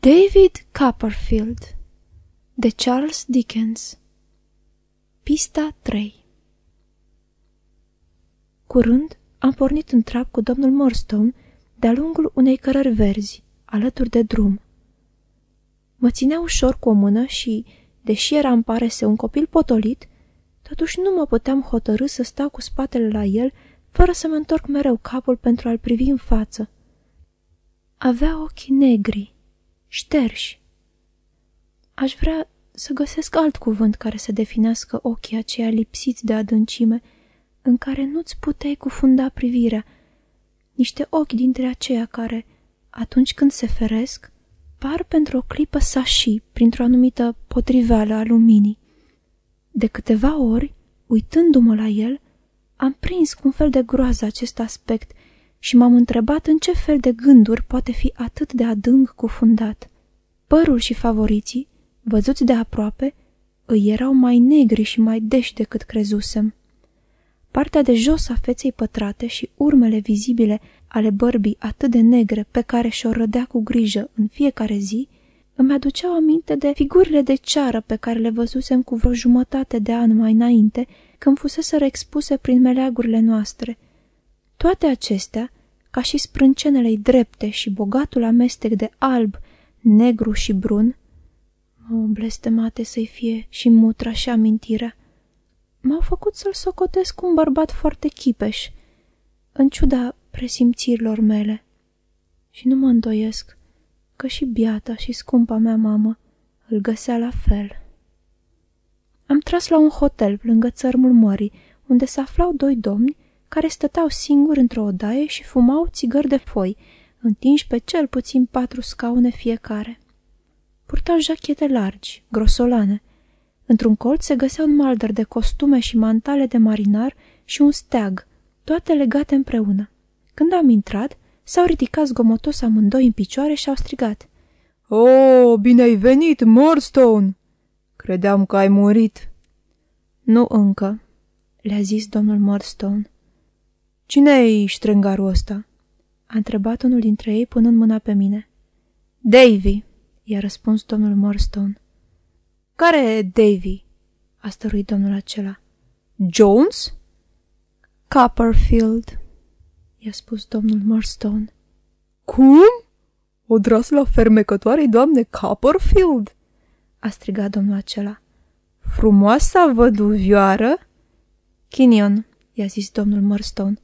David Copperfield de Charles Dickens Pista 3 Curând am pornit în trap cu domnul Morstone de-a lungul unei cărări verzi, alături de drum. Mă ținea ușor cu o mână și, deși era îmi pare un copil potolit, totuși nu mă puteam hotărâ să stau cu spatele la el, fără să-mi întorc mereu capul pentru a-l privi în față. Avea ochii negri, șterși. Aș vrea să găsesc alt cuvânt care să definească ochii aceia lipsiți de adâncime, în care nu-ți puteai cufunda privirea, niște ochi dintre aceia care, atunci când se feresc, par pentru o clipă sași printr-o anumită potriveală a luminii. De câteva ori, uitându-mă la el, am prins cu un fel de groază acest aspect și m-am întrebat în ce fel de gânduri poate fi atât de adânc cufundat. Părul și favoriții, văzuți de aproape, îi erau mai negri și mai deși decât crezusem. Partea de jos a feței pătrate și urmele vizibile ale bărbii atât de negre pe care și-o rădea cu grijă în fiecare zi, îmi aduceau aminte de figurile de ceară pe care le văzusem cu vreo jumătate de an mai înainte, când fusese expuse prin meleagurile noastre. Toate acestea, ca și sprâncenele drepte și bogatul amestec de alb, negru și brun, o blestemate să-i fie și mutra și amintirea, m-au făcut să-l socotesc un bărbat foarte chipeș, în ciuda presimțirilor mele. Și nu mă îndoiesc că și biata și scumpa mea mamă îl găsea la fel. Am tras la un hotel lângă țărmul mării, unde se aflau doi domni care stăteau singuri într-o odaie și fumau țigări de foi, întinși pe cel puțin patru scaune fiecare. Purtau jachete largi, grosolane. Într-un colț se găsea un maldăr de costume și mantale de marinar și un steag, toate legate împreună. Când am intrat, s-au ridicat zgomotos amândoi în picioare și au strigat. Oh, bine ai venit, Morstone! Credeam că ai murit." Nu încă," le-a zis domnul Morstone. Cine-i ștrengarul ăsta?" a întrebat unul dintre ei punând mâna pe mine. Davy, i-a răspuns domnul Morstone. Care e Davy?" a stăruit domnul acela. Jones?" Copperfield, i-a spus domnul Morstone. Cum? O la fermecătoarei doamne Copperfield?" a strigat domnul acela. Frumoasa văduvioară?" Chinion, i-a zis domnul Murstone.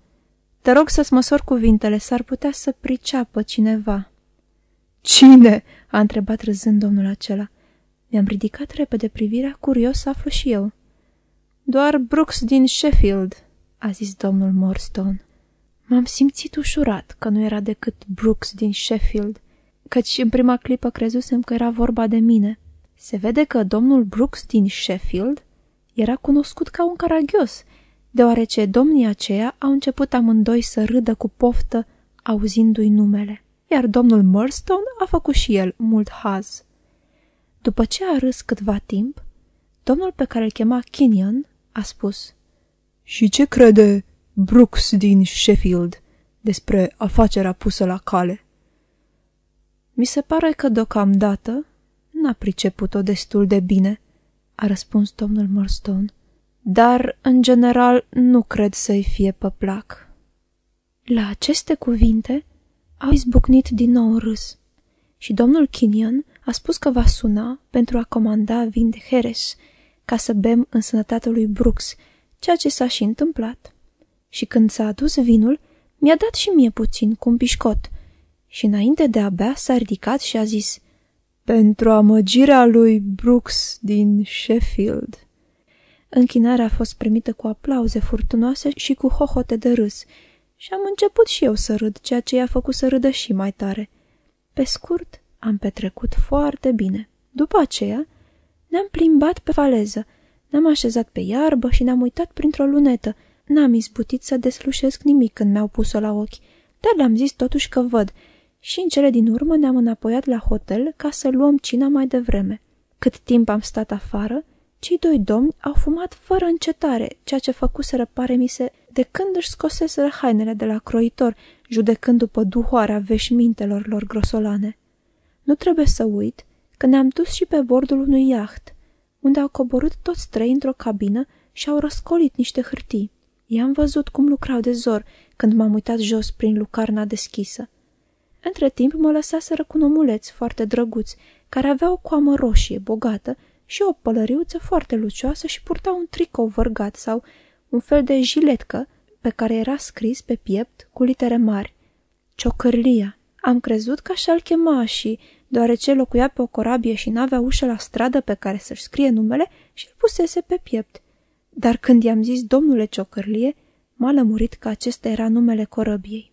Te rog să-ți măsor cuvintele, s-ar putea să priceapă cineva. Cine? a întrebat râzând domnul acela. Mi-am ridicat repede privirea, curios să aflu și eu. Doar Brooks din Sheffield, a zis domnul Morstone. M-am simțit ușurat că nu era decât Brooks din Sheffield, căci în prima clipă crezusem că era vorba de mine. Se vede că domnul Brooks din Sheffield era cunoscut ca un caragios, deoarece domnii aceia au început amândoi să râdă cu poftă auzindu-i numele, iar domnul Murstone a făcut și el mult haz. După ce a râs câtva timp, domnul pe care îl chema Kenyon a spus Și ce crede Brooks din Sheffield despre afacerea pusă la cale?" Mi se pare că deocamdată n-a priceput-o destul de bine, a răspuns domnul Murstone, dar, în general, nu cred să-i fie pe plac. La aceste cuvinte au izbucnit din nou râs și domnul Kenyon a spus că va suna pentru a comanda vin de Heres ca să bem în sănătatea lui Brooks, ceea ce s-a și întâmplat. Și când s-a adus vinul, mi-a dat și mie puțin cu un pișcot și înainte de a bea s-a ridicat și a zis pentru amăgirea lui Brooks din Sheffield. Închinarea a fost primită cu aplauze furtunoase și cu hohote de râs și am început și eu să râd, ceea ce i-a făcut să râdă și mai tare. Pe scurt, am petrecut foarte bine. După aceea, ne-am plimbat pe faleză, ne-am așezat pe iarbă și ne-am uitat printr-o lunetă. N-am izbutit să deslușesc nimic când mi-au pus-o la ochi, dar le-am zis totuși că văd – și în cele din urmă ne-am înapoiat la hotel ca să luăm cina mai devreme. Cât timp am stat afară, cei doi domni au fumat fără încetare, ceea ce făcuseră pare mi se de când își scoseseră hainele de la croitor, judecând după duhoarea veșmintelor lor grosolane. Nu trebuie să uit că ne-am dus și pe bordul unui iaht, unde au coborât toți trei într-o cabină și au răscolit niște hârtii. I-am văzut cum lucrau de zor când m-am uitat jos prin lucarna deschisă. Între timp mă lăsaseră cu un omuleț foarte drăguț, care avea o coamă roșie, bogată, și o pălăriuță foarte lucioasă și purta un tricou vărgat sau un fel de jiletcă pe care era scris pe piept cu litere mari. Ciocârlia. Am crezut că așa-l chema și, deoarece locuia pe o corabie și n-avea ușă la stradă pe care să-și scrie numele, și-l pusese pe piept. Dar când i-am zis domnule Ciocârlie, m-a lămurit că acesta era numele corăbiei.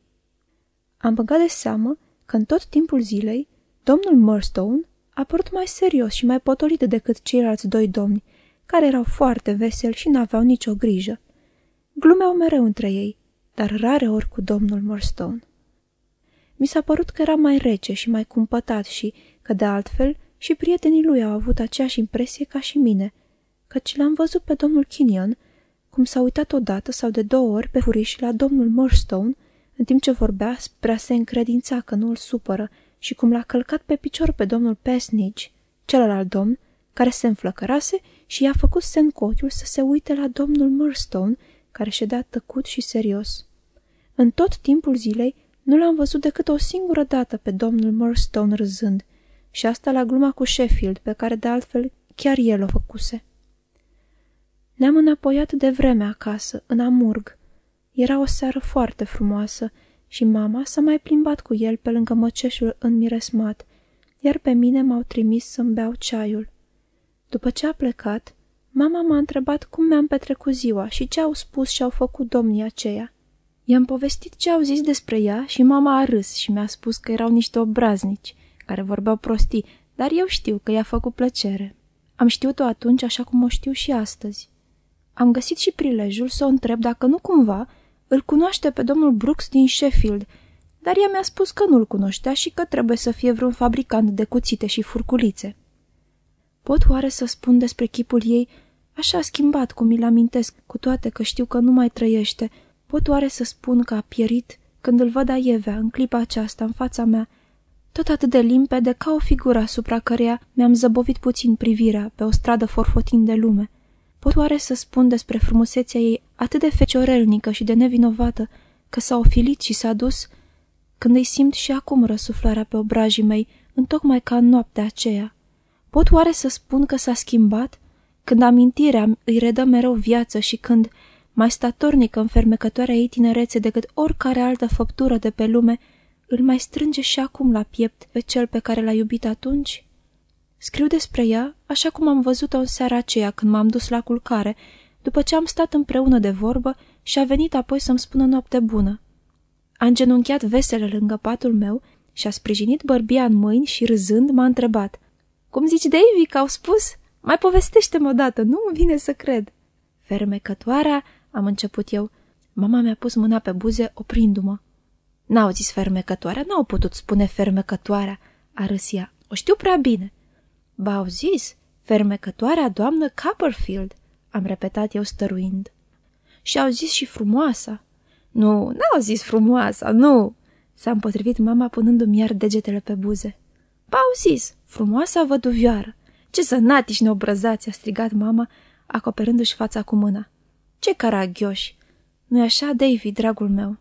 Am băgat de seamă că în tot timpul zilei, domnul Murstone a părut mai serios și mai potolit decât ceilalți doi domni, care erau foarte veseli și n-aveau nicio grijă. Glumeau mereu între ei, dar rare ori cu domnul Murstone. Mi s-a părut că era mai rece și mai cumpătat și că, de altfel, și prietenii lui au avut aceeași impresie ca și mine, căci l-am văzut pe domnul Kinion, cum s-a uitat odată sau de două ori pe furiș la domnul Murstone, în timp ce vorbea spre a se încredința că nu îl supără și cum l-a călcat pe picior pe domnul Pesnage, celălalt domn, care se înflăcărase și i-a făcut semn cu ochiul să se uite la domnul Murstone, care ședea tăcut și serios. În tot timpul zilei nu l-am văzut decât o singură dată pe domnul Murstone râzând, și asta la gluma cu Sheffield, pe care de altfel chiar el o făcuse. Ne-am înapoiat de vreme acasă, în Amurg. Era o seară foarte frumoasă și mama s-a mai plimbat cu el pe lângă măceșul înmiresmat, iar pe mine m-au trimis să-mi beau ceaiul. După ce a plecat, mama m-a întrebat cum mi-am petrecut ziua și ce au spus și au făcut domnii aceia. I-am povestit ce au zis despre ea și mama a râs și mi-a spus că erau niște obraznici, care vorbeau prostii, dar eu știu că i-a făcut plăcere. Am știut-o atunci așa cum o știu și astăzi. Am găsit și prilejul să o întreb dacă nu cumva îl cunoaște pe domnul Brooks din Sheffield, dar ea mi-a spus că nu-l cunoștea și că trebuie să fie vreun fabricant de cuțite și furculițe. Pot oare să spun despre chipul ei, așa schimbat cum mi-l amintesc, cu toate că știu că nu mai trăiește, pot oare să spun că a pierit când îl văd aievea în clipa aceasta în fața mea, tot atât de limpede ca o figură asupra căreia mi-am zăbovit puțin privirea pe o stradă forfotind de lume. Pot oare să spun despre frumusețea ei atât de feciorelnică și de nevinovată, că s-a ofilit și s-a dus, când îi simt și acum răsuflarea pe obrajii mei, întocmai ca în noaptea aceea? Pot oare să spun că s-a schimbat? Când amintirea îi redă mereu viață și când, mai statornică în fermecătoarea ei tinerețe decât oricare altă făptură de pe lume, îl mai strânge și acum la piept pe cel pe care l-a iubit atunci? Scriu despre ea așa cum am văzut-o în seara aceea când m-am dus la culcare, după ce am stat împreună de vorbă și a venit apoi să-mi spună noapte bună. A îngenunchiat vesele lângă patul meu și a sprijinit bărbia în mâini și râzând m-a întrebat Cum zici, Davy, că au spus? Mai povestește-mi odată, nu vine să cred." Fermecătoarea, am început eu. Mama mi-a pus mâna pe buze, oprindu-mă. N-au zis fermecătoarea, n-au putut spune fermecătoarea, a râs ea. O știu prea bine. Ba au zis, fermecătoarea doamnă Copperfield, am repetat eu stăruind. Și au zis și frumoasa. Nu, n-au zis frumoasa, nu, s-a împotrivit mama punându-mi iar degetele pe buze. Ba au zis, frumoasa văduvioară. Ce sănatici neobrăzați, a strigat mama, acoperându-și fața cu mâna. Ce caragioși! Nu-i așa, Davy, dragul meu?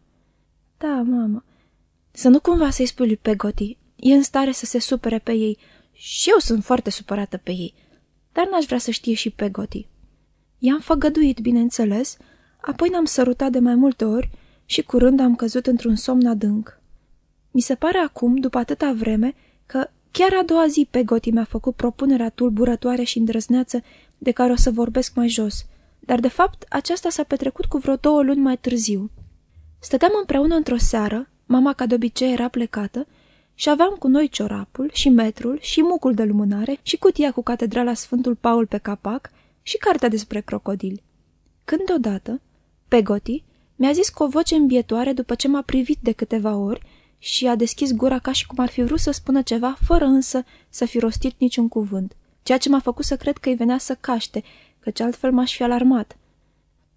Da, mamă. Să nu cumva să-i spui lui Pegoti. E în stare să se supere pe ei. Și eu sunt foarte supărată pe ei. Dar n-aș vrea să știe și Pegoti. I-am făgăduit, bineînțeles, apoi ne-am sărutat de mai multe ori și curând am căzut într-un somn adânc. Mi se pare acum, după atâta vreme, că chiar a doua zi Pegoti mi-a făcut propunerea tulburătoare și îndrăzneață de care o să vorbesc mai jos, dar de fapt aceasta s-a petrecut cu vreo două luni mai târziu. Stăteam împreună într-o seară, mama ca de obicei era plecată, și aveam cu noi ciorapul și metrul și mucul de lumânare și cutia cu catedrala Sfântul Paul pe capac și cartea despre crocodili. Când deodată, Pegoti mi-a zis cu o voce îmbietoare după ce m-a privit de câteva ori și a deschis gura ca și cum ar fi vrut să spună ceva, fără însă să fi rostit niciun cuvânt, ceea ce m-a făcut să cred că îi venea să caște, căci altfel m-aș fi alarmat.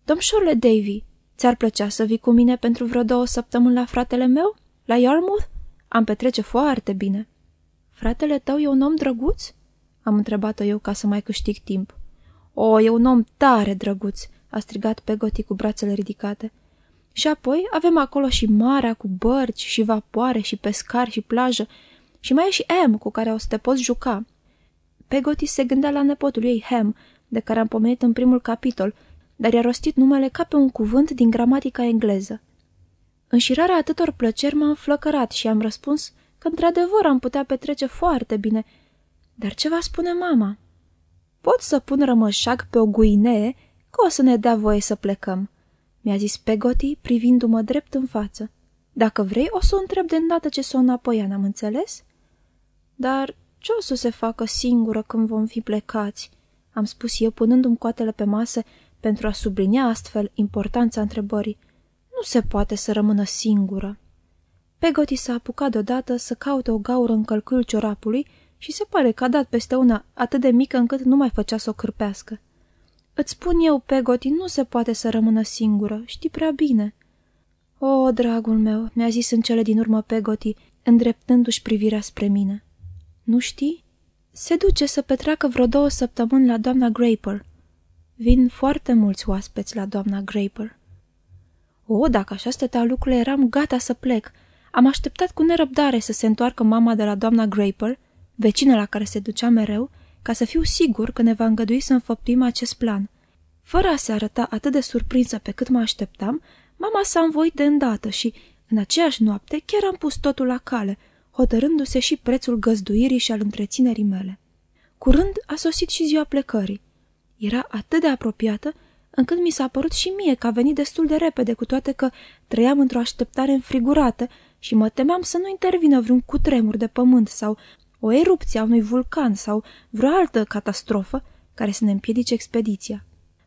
Domșorle Davy, ți-ar plăcea să vii cu mine pentru vreo două săptămâni la fratele meu, la Yarmouth? Am petrece foarte bine." Fratele tău e un om drăguț?" Am întrebat-o eu ca să mai câștig timp. O, e un om tare drăguț!" a strigat Pegoti cu brațele ridicate. Și apoi avem acolo și marea cu bărci și vapoare și pescar și plajă și mai e și M cu care o să te poți juca. Pegoti se gândea la nepotul ei Ham, de care am pomenit în primul capitol, dar i-a rostit numele ca pe un cuvânt din gramatica engleză. Înșirarea atâtor plăceri m-a înflăcărat și am răspuns că într-adevăr am putea petrece foarte bine. Dar ce va spune mama? Pot să pun rămășag pe o guinee că o să ne dea voie să plecăm, mi-a zis Pegoti privindu-mă drept în față. Dacă vrei, o să o întreb de îndată ce s-o înapoi, am înțeles? Dar ce o să se facă singură când vom fi plecați? Am spus eu, punându-mi coatele pe masă pentru a sublinia astfel importanța întrebării. Nu se poate să rămână singură. Pegoti s-a apucat deodată să caute o gaură în călcâiul ciorapului și se pare că a dat peste una atât de mică încât nu mai făcea să o cârpească. Îți spun eu, Pegoti, nu se poate să rămână singură, știi prea bine." O, dragul meu," mi-a zis în cele din urmă Pegoti, îndreptându-și privirea spre mine. Nu știi? Se duce să petreacă vreo două săptămâni la doamna Graper. Vin foarte mulți oaspeți la doamna Graper. O, dacă așa stătea lucrurile, eram gata să plec. Am așteptat cu nerăbdare să se întoarcă mama de la doamna Graper, vecină la care se ducea mereu, ca să fiu sigur că ne va îngădui să înfăptuim acest plan. Fără a se arăta atât de surprinsă pe cât mă așteptam, mama s-a învoit de îndată și, în aceeași noapte, chiar am pus totul la cale, hotărându-se și prețul găzduirii și al întreținerii mele. Curând a sosit și ziua plecării. Era atât de apropiată, încât mi s-a părut și mie că a venit destul de repede, cu toate că trăiam într-o așteptare înfrigurată și mă temeam să nu intervină vreun cutremur de pământ sau o erupție a unui vulcan sau vreo altă catastrofă care să ne împiedice expediția.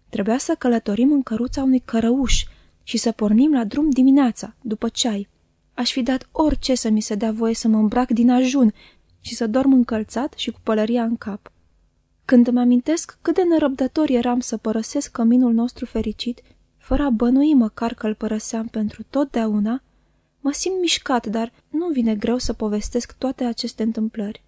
Trebuia să călătorim în căruța unui cărăuș și să pornim la drum dimineața, după ceai. Aș fi dat orice să mi se dea voie să mă îmbrac din ajun și să dorm încălțat și cu pălăria în cap. Când îmi amintesc cât de nerăbdător eram să părăsesc căminul nostru fericit, fără a bănui măcar că îl părăseam pentru totdeauna, mă simt mișcat, dar nu vine greu să povestesc toate aceste întâmplări.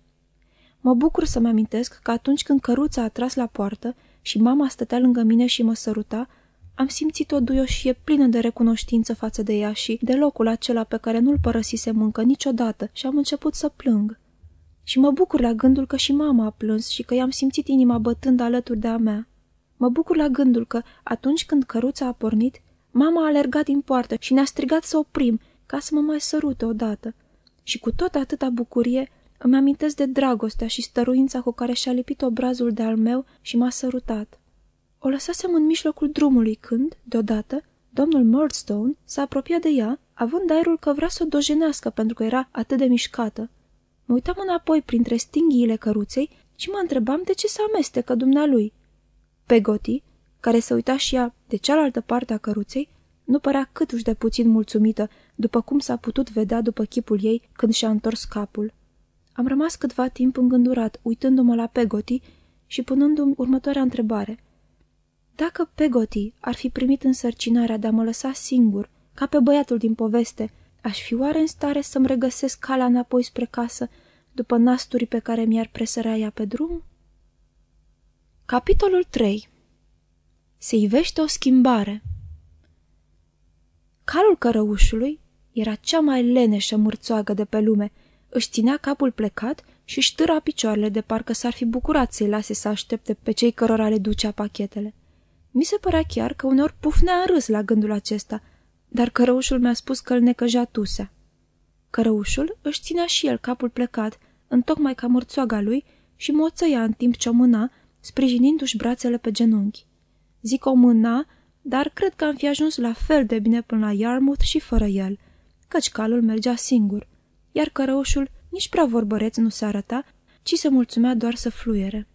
Mă bucur să-mi amintesc că atunci când căruța a tras la poartă și mama stătea lângă mine și mă săruta, am simțit o duioșie plină de recunoștință față de ea și de locul acela pe care nu-l părăsisem încă niciodată și am început să plâng. Și mă bucur la gândul că și mama a plâns și că i-am simțit inima bătând alături de a mea. Mă bucur la gândul că, atunci când căruța a pornit, mama a alergat din poartă și ne-a strigat să oprim, ca să mă mai sărute odată. Și cu tot atâta bucurie îmi amintesc de dragostea și stăruința cu care și-a lipit obrazul de al meu și m-a sărutat. O lăsasem în mijlocul drumului când, deodată, domnul Murdstone s-a apropiat de ea, având aerul că vrea să o dojenească pentru că era atât de mișcată. Mă uitam înapoi printre stinghiile căruței și mă întrebam de ce se amestecă dumnealui. Pegoti, care se uita și ea de cealaltă parte a căruței, nu părea câtuși de puțin mulțumită, după cum s-a putut vedea după chipul ei când și-a întors capul. Am rămas câtva timp îngândurat, uitându-mă la Pegoti și punându-mi următoarea întrebare. Dacă Pegoti ar fi primit însărcinarea de a mă lăsa singur, ca pe băiatul din poveste, aș fi oare în stare să-mi regăsesc calea înapoi spre casă, după nasturii pe care mi-ar presărea ea pe drum? Capitolul 3 Se ivește o schimbare Calul cărăușului era cea mai leneșă mârțoagă de pe lume, își ținea capul plecat și își târa picioarele de parcă s-ar fi bucurat să-i lase să aștepte pe cei cărora le ducea pachetele. Mi se părea chiar că uneori pufnea în râs la gândul acesta, dar cărăușul mi-a spus că îl necăjea tusea. Cărăușul își ținea și el capul plecat, întocmai ca mărțoaga lui, și moțăia în timp ce o mâna, sprijinindu-și brațele pe genunchi. Zic o mâna, dar cred că am fi ajuns la fel de bine până la Yarmouth și fără el, căci calul mergea singur iar cărăușul nici prea vorbăreț nu se arăta, ci se mulțumea doar să fluiere.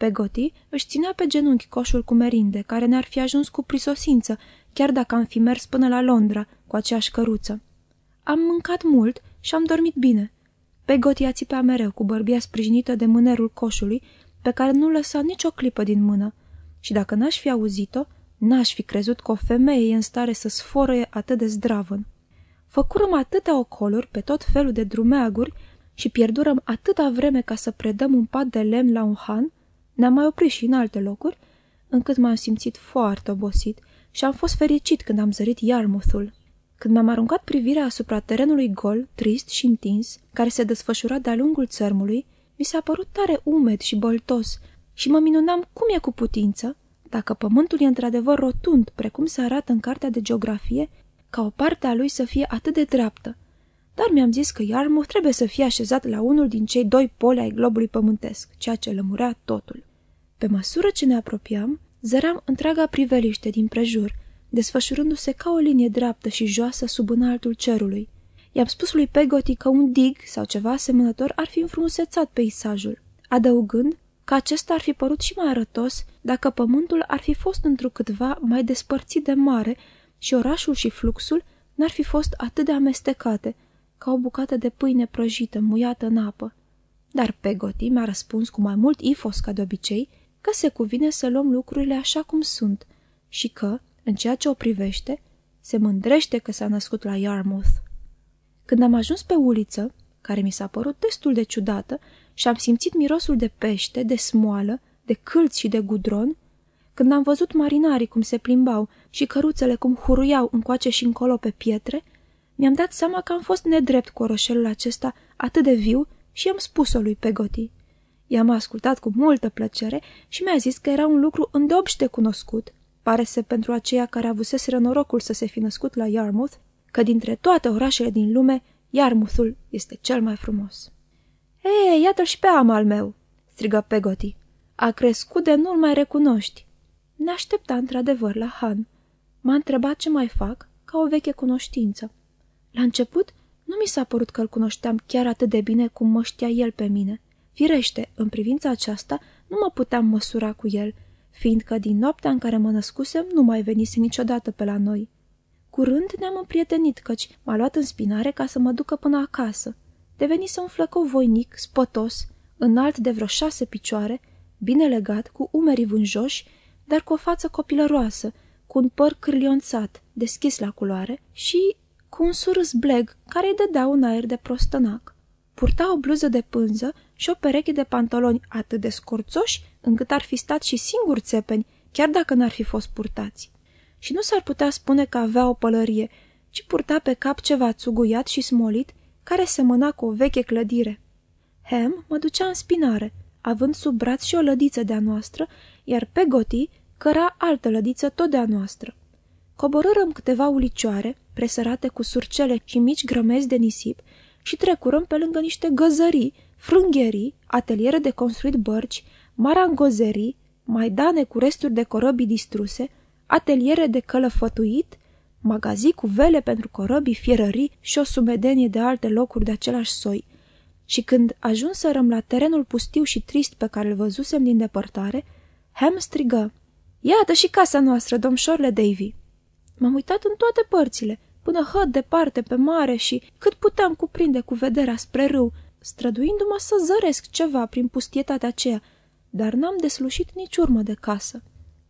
Pegoti își ținea pe genunchi coșul cu merinde, care ne-ar fi ajuns cu prisosință, chiar dacă am fi mers până la Londra cu aceeași căruță. Am mâncat mult și am dormit bine. Pegoti a țipea mereu cu bărbia sprijinită de mânerul coșului, pe care nu lăsa nicio clipă din mână, și dacă n-aș fi auzit-o, n-aș fi crezut că o femeie e în stare să sforăie atât de zdravăn. Făcurăm atâtea ocoluri pe tot felul de drumeaguri și pierdurăm atâta vreme ca să predăm un pat de lemn la un han, ne-am mai oprit și în alte locuri, încât m-am simțit foarte obosit și am fost fericit când am zărit Yarmouthul. Când mi-am aruncat privirea asupra terenului gol, trist și întins, care se desfășura de-a lungul țărmului, mi s-a părut tare umed și băltos și mă minunam cum e cu putință, dacă pământul e într-adevăr rotund, precum se arată în cartea de geografie, ca o parte a lui să fie atât de dreaptă. Dar mi-am zis că Yarmouth trebuie să fie așezat la unul din cei doi poli ai globului pământesc, ceea ce lămurea totul. Pe măsură ce ne apropiam, zăream întreaga priveliște din prejur, desfășurându-se ca o linie dreaptă și joasă sub înaltul cerului. I-am spus lui Pegoti că un dig sau ceva asemănător ar fi înfrumusețat peisajul, adăugând că acesta ar fi părut și mai arătos dacă pământul ar fi fost întrucâtva mai despărțit de mare și orașul și fluxul n-ar fi fost atât de amestecate, ca o bucată de pâine prăjită, muiată în apă. Dar Pegoti mi-a răspuns cu mai mult ifos ca de obicei că se cuvine să luăm lucrurile așa cum sunt și că, în ceea ce o privește, se mândrește că s-a născut la Yarmouth. Când am ajuns pe uliță, care mi s-a părut destul de ciudată, și am simțit mirosul de pește, de smoală, de câlți și de gudron, când am văzut marinarii cum se plimbau și căruțele cum huruiau încoace și încolo pe pietre, mi-am dat seama că am fost nedrept cu orășelul acesta atât de viu și am spus-o lui Pegoti. I-am ascultat cu multă plăcere și mi-a zis că era un lucru îndeopște cunoscut, pare să pentru aceia care avuseseră norocul să se fi născut la Yarmouth, că dintre toate orașele din lume, Yarmouthul este cel mai frumos. Ei, iată-l și pe am al meu!" strigă Pegoti. A crescut de nu-l mai recunoști." Ne aștepta într-adevăr la Han. M-a întrebat ce mai fac, ca o veche cunoștință. La început, nu mi s-a părut că îl cunoșteam chiar atât de bine cum mă știa el pe mine. Firește, în privința aceasta, nu mă puteam măsura cu el, fiindcă din noaptea în care mă născusem nu mai venise niciodată pe la noi. Curând ne-am împrietenit, căci m-a luat în spinare ca să mă ducă până acasă. Devenise un flăcău voinic, spătos, înalt de vreo șase picioare, bine legat, cu umerii vânjoși, dar cu o față copilăroasă, cu un păr cârlionțat, deschis la culoare și cu un surâs bleg care îi dădea un aer de prostănac. Purta o bluză de pânză și o pereche de pantaloni atât de scorțoși încât ar fi stat și singuri țepeni, chiar dacă n-ar fi fost purtați. Și nu s-ar putea spune că avea o pălărie, ci purta pe cap ceva țuguiat și smolit, care semăna cu o veche clădire. Hem mă ducea în spinare, având sub braț și o lădiță de-a noastră, iar pe goti căra altă lădiță tot de-a noastră. Coborârăm câteva ulicioare, presărate cu surcele și mici grămezi de nisip, și trecurăm pe lângă niște găzării, frângherii, ateliere de construit bărci, marangozerii, maidane cu resturi de corăbii distruse, ateliere de călăfătuit, magazii cu vele pentru corăbii, fierării și o sumedenie de alte locuri de același soi. Și când ajunserăm la terenul pustiu și trist pe care îl văzusem din depărtare, Ham strigă, Iată și casa noastră, domșorle Davy!" M-am uitat în toate părțile, până hăt departe pe mare și cât puteam cuprinde cu vederea spre râu, străduindu-mă să zăresc ceva prin pustietatea aceea, dar n-am deslușit nici urmă de casă.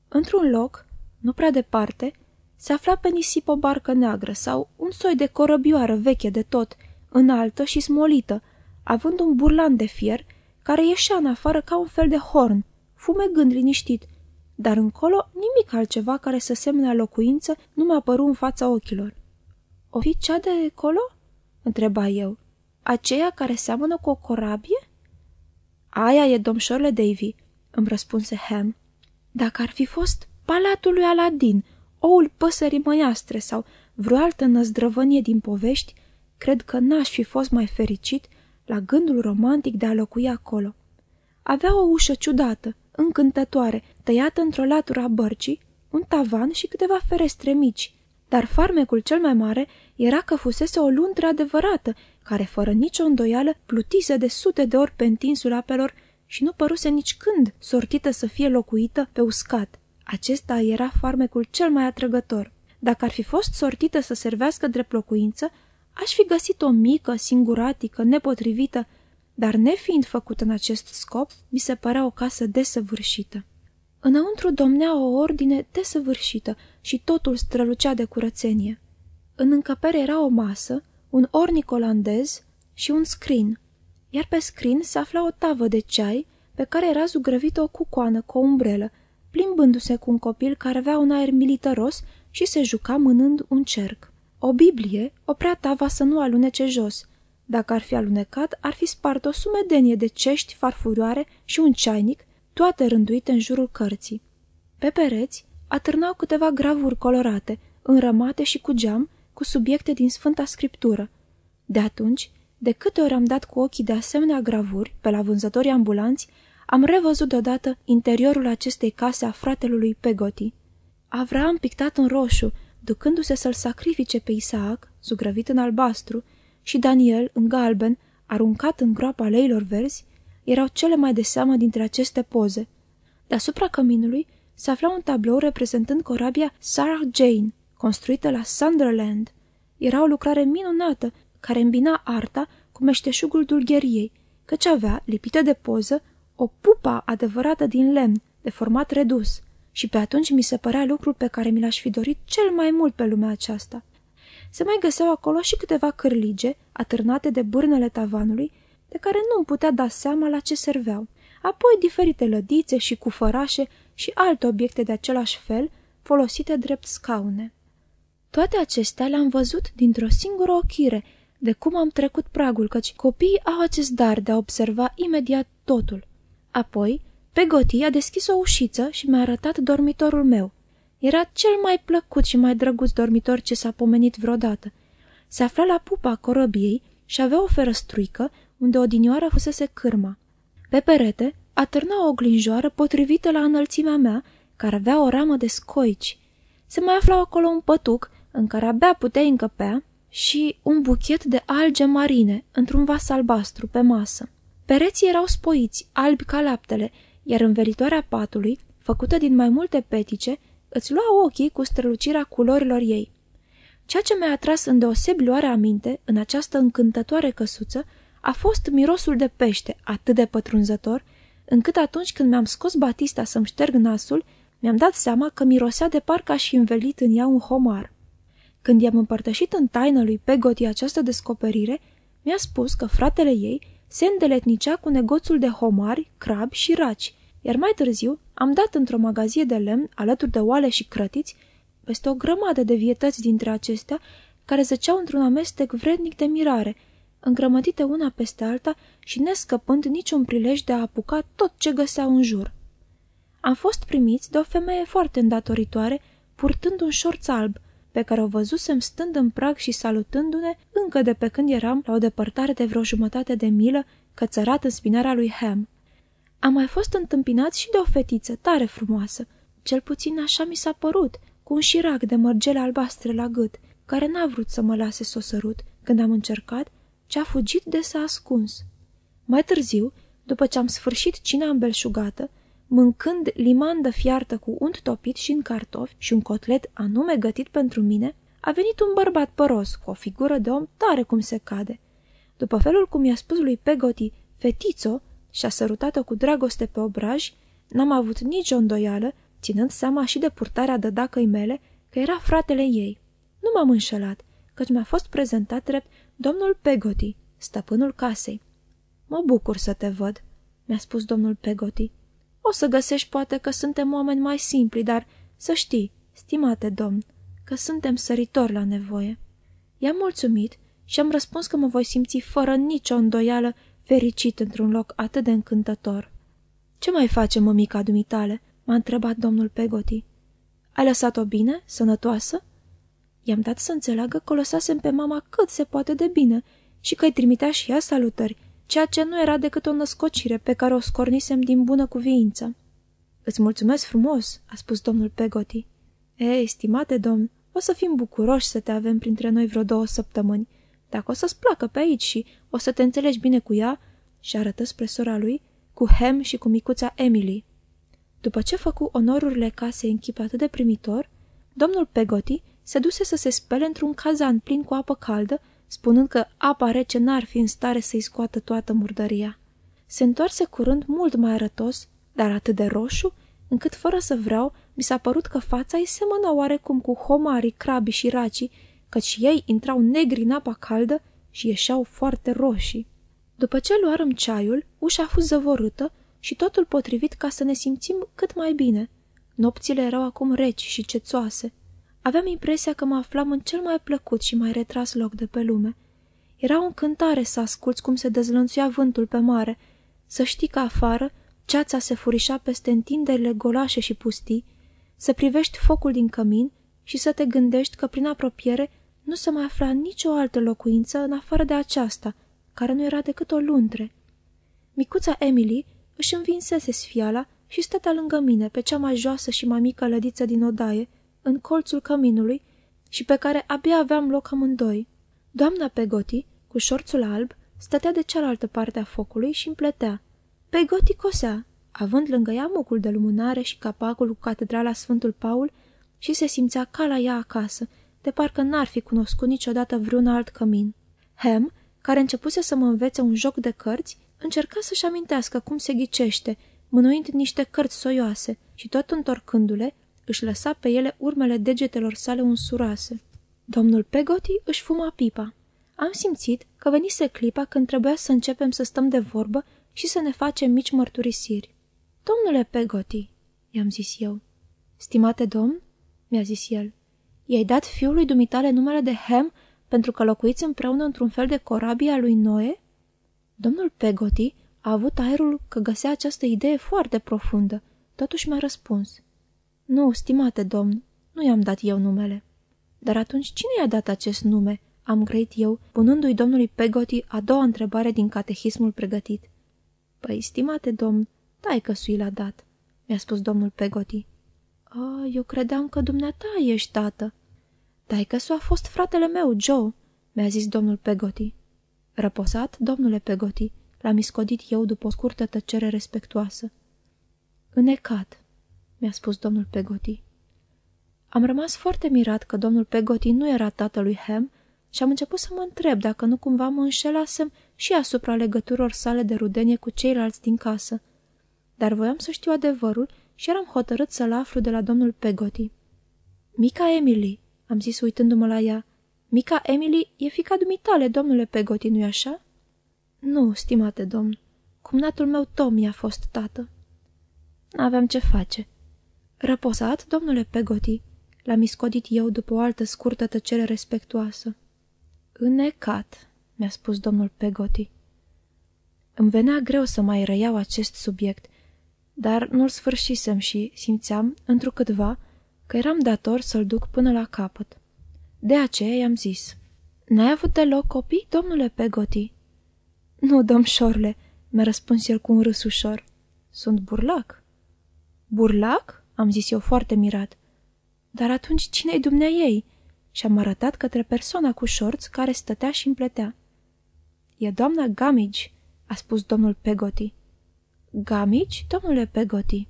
Într-un loc, nu prea departe, se afla pe nisip o barcă neagră sau un soi de corăbioară veche de tot, înaltă și smolită, având un burlan de fier care ieșea în afară ca un fel de horn, fumegând liniștit, dar încolo nimic altceva care să semne a locuință nu mi-a părut în fața ochilor. O fi cea de colo?" întreba eu. Aceea care seamănă cu o corabie?" Aia e domșorle Davy," îmi răspunse Ham. Dacă ar fi fost palatul lui Aladin, oul păsării măiastre sau vreo altă năzdrăvănie din povești, cred că n-aș fi fost mai fericit la gândul romantic de a locui acolo. Avea o ușă ciudată, încântătoare, tăiată într-o latură a bărcii, un tavan și câteva ferestre mici, dar farmecul cel mai mare era că fusese o luntră adevărată, care, fără nicio îndoială, plutise de sute de ori pe întinsul apelor și nu păruse nici când sortită să fie locuită pe uscat. Acesta era farmecul cel mai atrăgător. Dacă ar fi fost sortită să servească drept locuință, aș fi găsit o mică, singuratică, nepotrivită, dar nefiind făcută în acest scop, mi se părea o casă desăvârșită. Înăuntru domnea o ordine desăvârșită și totul strălucea de curățenie. În încăpere era o masă, un ornic olandez și un scrin, iar pe scrin se afla o tavă de ceai pe care era zugrăvită o cucoană cu o umbrelă, plimbându-se cu un copil care avea un aer militaros și se juca mânând un cerc. O Biblie oprea tava să nu alunece jos. Dacă ar fi alunecat, ar fi spart o sumedenie de cești farfurioare și un ceainic, toate rânduite în jurul cărții. Pe pereți atârnau câteva gravuri colorate, înrămate și cu geam, cu subiecte din Sfânta Scriptură. De atunci, de câte ori am dat cu ochii de asemenea gravuri pe la vânzătorii ambulanți, am revăzut deodată interiorul acestei case a fratelui Pegoti. Avram pictat în roșu, ducându-se să-l sacrifice pe Isaac, zugrăvit în albastru, și Daniel, în galben, aruncat în groapa leilor verzi, erau cele mai de seamă dintre aceste poze. Deasupra căminului se afla un tablou reprezentând corabia Sarah Jane, construită la Sunderland. Era o lucrare minunată care îmbina arta cu meșteșugul dulgheriei, căci avea, lipită de poză, o pupa adevărată din lemn, de format redus, și pe atunci mi se părea lucrul pe care mi l-aș fi dorit cel mai mult pe lumea aceasta. Se mai găseau acolo și câteva cârlige, atârnate de bârnele tavanului, de care nu-mi putea da seama la ce serveau, apoi diferite lădițe și cufărașe și alte obiecte de același fel, folosite drept scaune. Toate acestea le-am văzut dintr-o singură ochire, de cum am trecut pragul, căci copiii au acest dar de a observa imediat totul. Apoi, Pegoti a deschis o ușiță și mi-a arătat dormitorul meu. Era cel mai plăcut și mai drăguț dormitor ce s-a pomenit vreodată. Se afla la pupa corăbiei și avea o ferăstruică unde odinioară fusese cârma. Pe perete atârna o glinjoară potrivită la înălțimea mea, care avea o ramă de scoici. Se mai afla acolo un pătuc în care abia puteai încăpea și un buchet de alge marine într-un vas albastru pe masă. Pereții erau spoiți, albi ca laptele, iar învelitoarea patului, făcută din mai multe petice, îți lua ochii cu strălucirea culorilor ei. Ceea ce mi-a atras îndeosebi luare aminte în această încântătoare căsuță a fost mirosul de pește atât de pătrunzător, încât atunci când mi-am scos Batista să-mi șterg nasul, mi-am dat seama că mirosea de parcă aș fi învelit în ea un homar. Când i-am împărtășit în taină lui Pegoti această descoperire, mi-a spus că fratele ei se îndeletnicea cu negoțul de homari, crabi și raci, iar mai târziu am dat într-o magazie de lemn, alături de oale și crătiți, peste o grămadă de vietăți dintre acestea, care zăceau într-un amestec vrednic de mirare, îngrămădite una peste alta și nescăpând niciun prilej de a apuca tot ce găseau în jur. Am fost primiți de o femeie foarte îndatoritoare, purtând un șorț alb, pe care o văzusem stând în prag și salutându-ne încă de pe când eram la o depărtare de vreo jumătate de milă cățărat în spinarea lui Ham. Am mai fost întâmpinați și de o fetiță tare frumoasă, cel puțin așa mi s-a părut, cu un șirac de mărgele albastre la gât, care n-a vrut să mă lase să o sărut când am încercat, ce a fugit de s-a ascuns. Mai târziu, după ce am sfârșit cina îmbelșugată, mâncând limandă fiartă cu unt topit și în cartofi și un cotlet anume gătit pentru mine, a venit un bărbat păros, cu o figură de om tare cum se cade. După felul cum i-a spus lui Pegoti, fetițo, și a sărutat-o cu dragoste pe obraj, n-am avut nicio îndoială, ținând seama și de purtarea dădacăi mele, că era fratele ei. Nu m-am înșelat, căci mi-a fost prezentat drept domnul Pegoti, stăpânul casei. Mă bucur să te văd, mi-a spus domnul Pegoti. O să găsești poate că suntem oameni mai simpli, dar să știi, stimate domn, că suntem săritori la nevoie. I-am mulțumit și am răspuns că mă voi simți fără nicio îndoială fericit într-un loc atât de încântător. Ce mai face mămica dumitale?" m-a întrebat domnul Pegoti. Ai lăsat-o bine, sănătoasă?" I-am dat să înțeleagă că o lăsasem pe mama cât se poate de bine și că îi trimitea și ea salutări, ceea ce nu era decât o născocire pe care o scornisem din bună cuviință. Îți mulțumesc frumos," a spus domnul Pegoti. Ei, stimate domn, o să fim bucuroși să te avem printre noi vreo două săptămâni. Dacă o să-ți placă pe aici și o să te înțelegi bine cu ea, și arătă spre sora lui, cu Hem și cu micuța Emily. După ce făcu onorurile casei în chip atât de primitor, domnul Pegoti se duse să se spele într-un cazan plin cu apă caldă, spunând că apa rece n-ar fi în stare să-i scoată toată murdăria. Se întoarse curând mult mai arătos, dar atât de roșu, încât fără să vreau, mi s-a părut că fața îi semăna oarecum cu homarii, crabii și racii, căci ei intrau negri în apa caldă și ieșeau foarte roșii. După ce luarăm ceaiul, ușa a fost zăvorâtă și totul potrivit ca să ne simțim cât mai bine. Nopțile erau acum reci și cețoase. Aveam impresia că mă aflam în cel mai plăcut și mai retras loc de pe lume. Era o încântare să asculți cum se dezlănțuia vântul pe mare, să știi că afară ceața se furișa peste întinderile golașe și pustii, să privești focul din cămin și să te gândești că prin apropiere nu se mai afla nicio altă locuință în afară de aceasta, care nu era decât o luntre. Micuța Emily își învinsese sfiala și stătea lângă mine pe cea mai joasă și mai mică lădiță din odaie, în colțul căminului și pe care abia aveam loc amândoi. Doamna Pegoti, cu șorțul alb, stătea de cealaltă parte a focului și împletea. Pegoti cosea, având lângă ea mucul de lumânare și capacul cu catedrala Sfântul Paul și se simțea ca la ea acasă, de parcă n-ar fi cunoscut niciodată vreun alt cămin. Hem, care începuse să mă învețe un joc de cărți, încerca să-și amintească cum se ghicește, mânuind niște cărți soioase și tot întorcându-le, își lăsa pe ele urmele degetelor sale unsurase. Domnul Pegoti își fuma pipa. Am simțit că venise clipa când trebuia să începem să stăm de vorbă și să ne facem mici mărturisiri. Domnule Pegoti, i-am zis eu. Stimate domn, mi-a zis el, i-ai dat fiului dumitale numele de Hem pentru că locuiți împreună într-un fel de corabie a lui Noe? Domnul Pegoti a avut aerul că găsea această idee foarte profundă. Totuși mi-a răspuns. Nu, stimate domn, nu i-am dat eu numele. Dar atunci cine i-a dat acest nume? Am grăit eu, punându-i domnului Pegoti a doua întrebare din catehismul pregătit. Păi, stimate domn, că sui l-a dat, mi-a spus domnul Pegoti. A, eu credeam că dumneata ești tată. Taică-su a fost fratele meu, Joe, mi-a zis domnul Pegoti. Răposat, domnule Pegoti, l-am iscodit eu după o scurtă tăcere respectuoasă. Înecat, mi-a spus domnul Pegoti. Am rămas foarte mirat că domnul Pegoti nu era tatălui Ham și am început să mă întreb dacă nu cumva mă înșelasem și asupra legăturilor sale de rudenie cu ceilalți din casă. Dar voiam să știu adevărul și eram hotărât să-l aflu de la domnul Pegoti. Mica Emily, am zis uitându-mă la ea, mica Emily e fica dumitale, domnule Pegoti, nu-i așa? Nu, stimate domn, cumnatul meu Tommy a fost tată. N-aveam ce face. Răposat, domnule Pegoti, l-am iscodit eu după o altă scurtă tăcere respectuoasă. Înecat, mi-a spus domnul Pegoti. Îmi venea greu să mai răiau acest subiect, dar nu-l sfârșisem și simțeam, întrucâtva, că eram dator să-l duc până la capăt. De aceea i-am zis, N-ai avut deloc copii, domnule Pegoti?" Nu, domșorle," mi-a răspuns el cu un râs ușor. Sunt burlac." Burlac?" Am zis eu foarte mirat. Dar atunci cine-i dumnea ei?" și am arătat către persoana cu șorți care stătea și împletea. E doamna Gamage," a spus domnul Pegoti. Gamici, domnule Pegoti?"